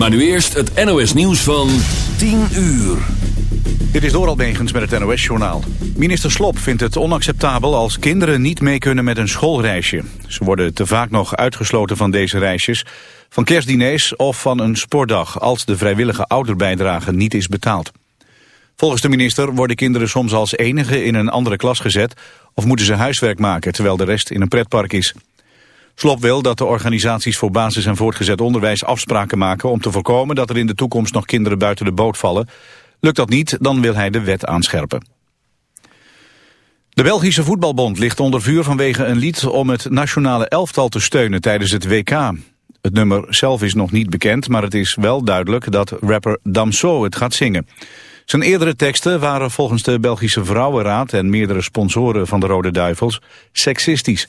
Maar nu eerst het NOS nieuws van 10 uur. Dit is Doral Negens met het NOS-journaal. Minister Slop vindt het onacceptabel als kinderen niet mee kunnen met een schoolreisje. Ze worden te vaak nog uitgesloten van deze reisjes, van kerstdiners of van een sportdag... als de vrijwillige ouderbijdrage niet is betaald. Volgens de minister worden kinderen soms als enige in een andere klas gezet... of moeten ze huiswerk maken terwijl de rest in een pretpark is. Slop wil dat de organisaties voor basis- en voortgezet onderwijs afspraken maken... om te voorkomen dat er in de toekomst nog kinderen buiten de boot vallen. Lukt dat niet, dan wil hij de wet aanscherpen. De Belgische Voetbalbond ligt onder vuur vanwege een lied om het nationale elftal te steunen tijdens het WK. Het nummer zelf is nog niet bekend, maar het is wel duidelijk dat rapper Damso het gaat zingen. Zijn eerdere teksten waren volgens de Belgische Vrouwenraad en meerdere sponsoren van de Rode Duivels seksistisch.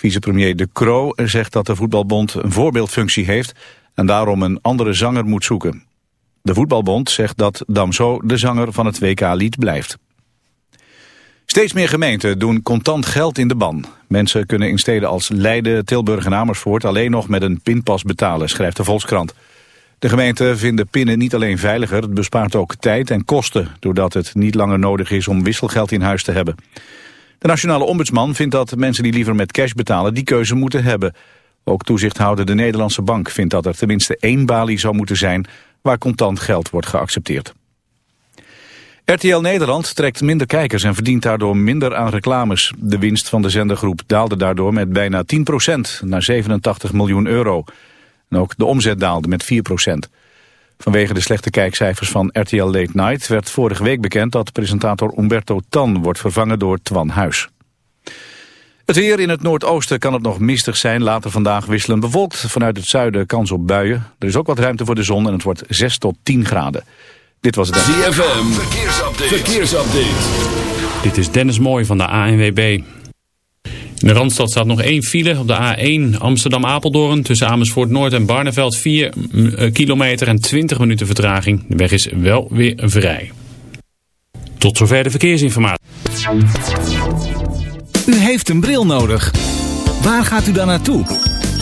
Vicepremier De Croo zegt dat de voetbalbond een voorbeeldfunctie heeft en daarom een andere zanger moet zoeken. De voetbalbond zegt dat Damso de zanger van het WK-lied blijft. Steeds meer gemeenten doen contant geld in de ban. Mensen kunnen in steden als Leiden, Tilburg en Amersfoort alleen nog met een pinpas betalen, schrijft de Volkskrant. De gemeenten vinden pinnen niet alleen veiliger, het bespaart ook tijd en kosten, doordat het niet langer nodig is om wisselgeld in huis te hebben. De nationale ombudsman vindt dat mensen die liever met cash betalen die keuze moeten hebben. Ook toezichthouder de Nederlandse Bank vindt dat er tenminste één balie zou moeten zijn waar contant geld wordt geaccepteerd. RTL Nederland trekt minder kijkers en verdient daardoor minder aan reclames. De winst van de zendergroep daalde daardoor met bijna 10% naar 87 miljoen euro. En ook de omzet daalde met 4%. Vanwege de slechte kijkcijfers van RTL Late Night werd vorige week bekend dat presentator Umberto Tan wordt vervangen door Twan Huis. Het weer in het noordoosten kan het nog mistig zijn. Later vandaag wisselen bewolkt. Vanuit het zuiden kans op buien. Er is ook wat ruimte voor de zon en het wordt 6 tot 10 graden. Dit was het... ZFM, verkeersupdate. verkeersupdate. Dit is Dennis Mooij van de ANWB. In de Randstad staat nog één file op de A1 Amsterdam-Apeldoorn tussen Amersfoort Noord en Barneveld 4 eh, kilometer en 20 minuten vertraging. De weg is wel weer vrij. Tot zover de verkeersinformatie. U heeft een bril nodig. Waar gaat u dan naartoe?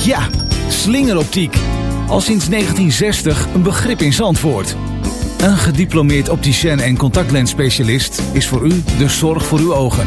Ja, slingeroptiek. Al sinds 1960 een begrip in Zandvoort. Een gediplomeerd opticien en contactlensspecialist is voor u de zorg voor uw ogen.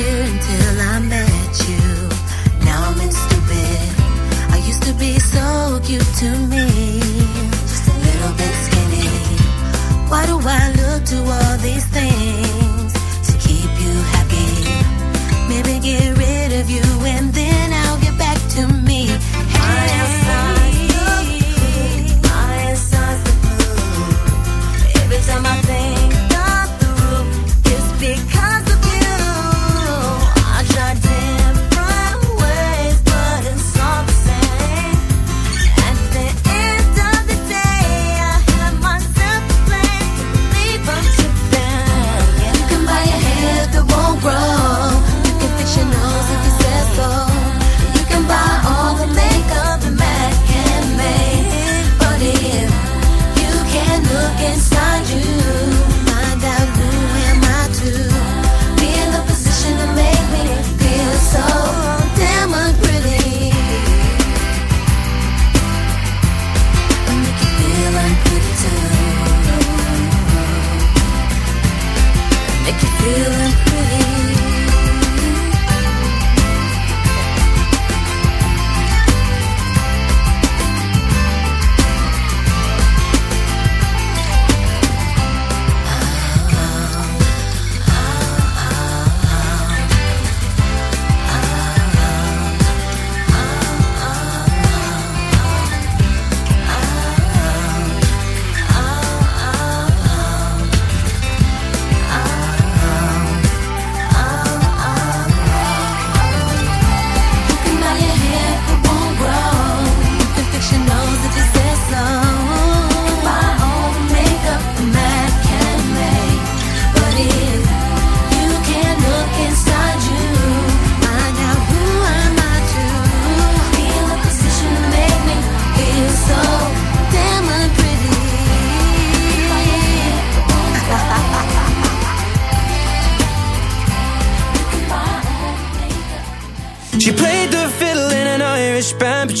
until I met you. Now I'm stupid. I used to be so cute to me. Just a little bit skinny. Why do I look to all these things? To keep you happy. Maybe get rid of you and then.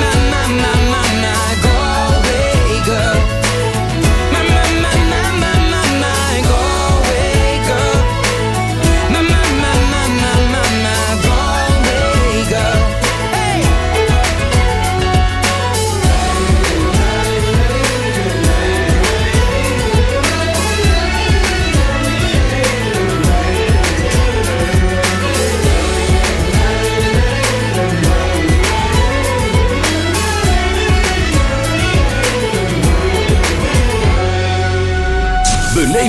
na na na na.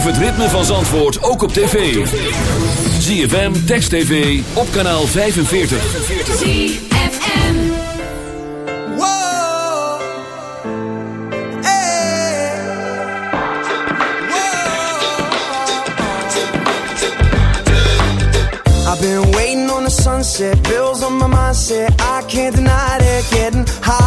Het ritme van Zandvoort ook op tv. ZFM, Text TV, op kanaal 45. ZFM. Hey. I've been waiting on the sunset, bills on my mindset. I can't deny it, getting higher,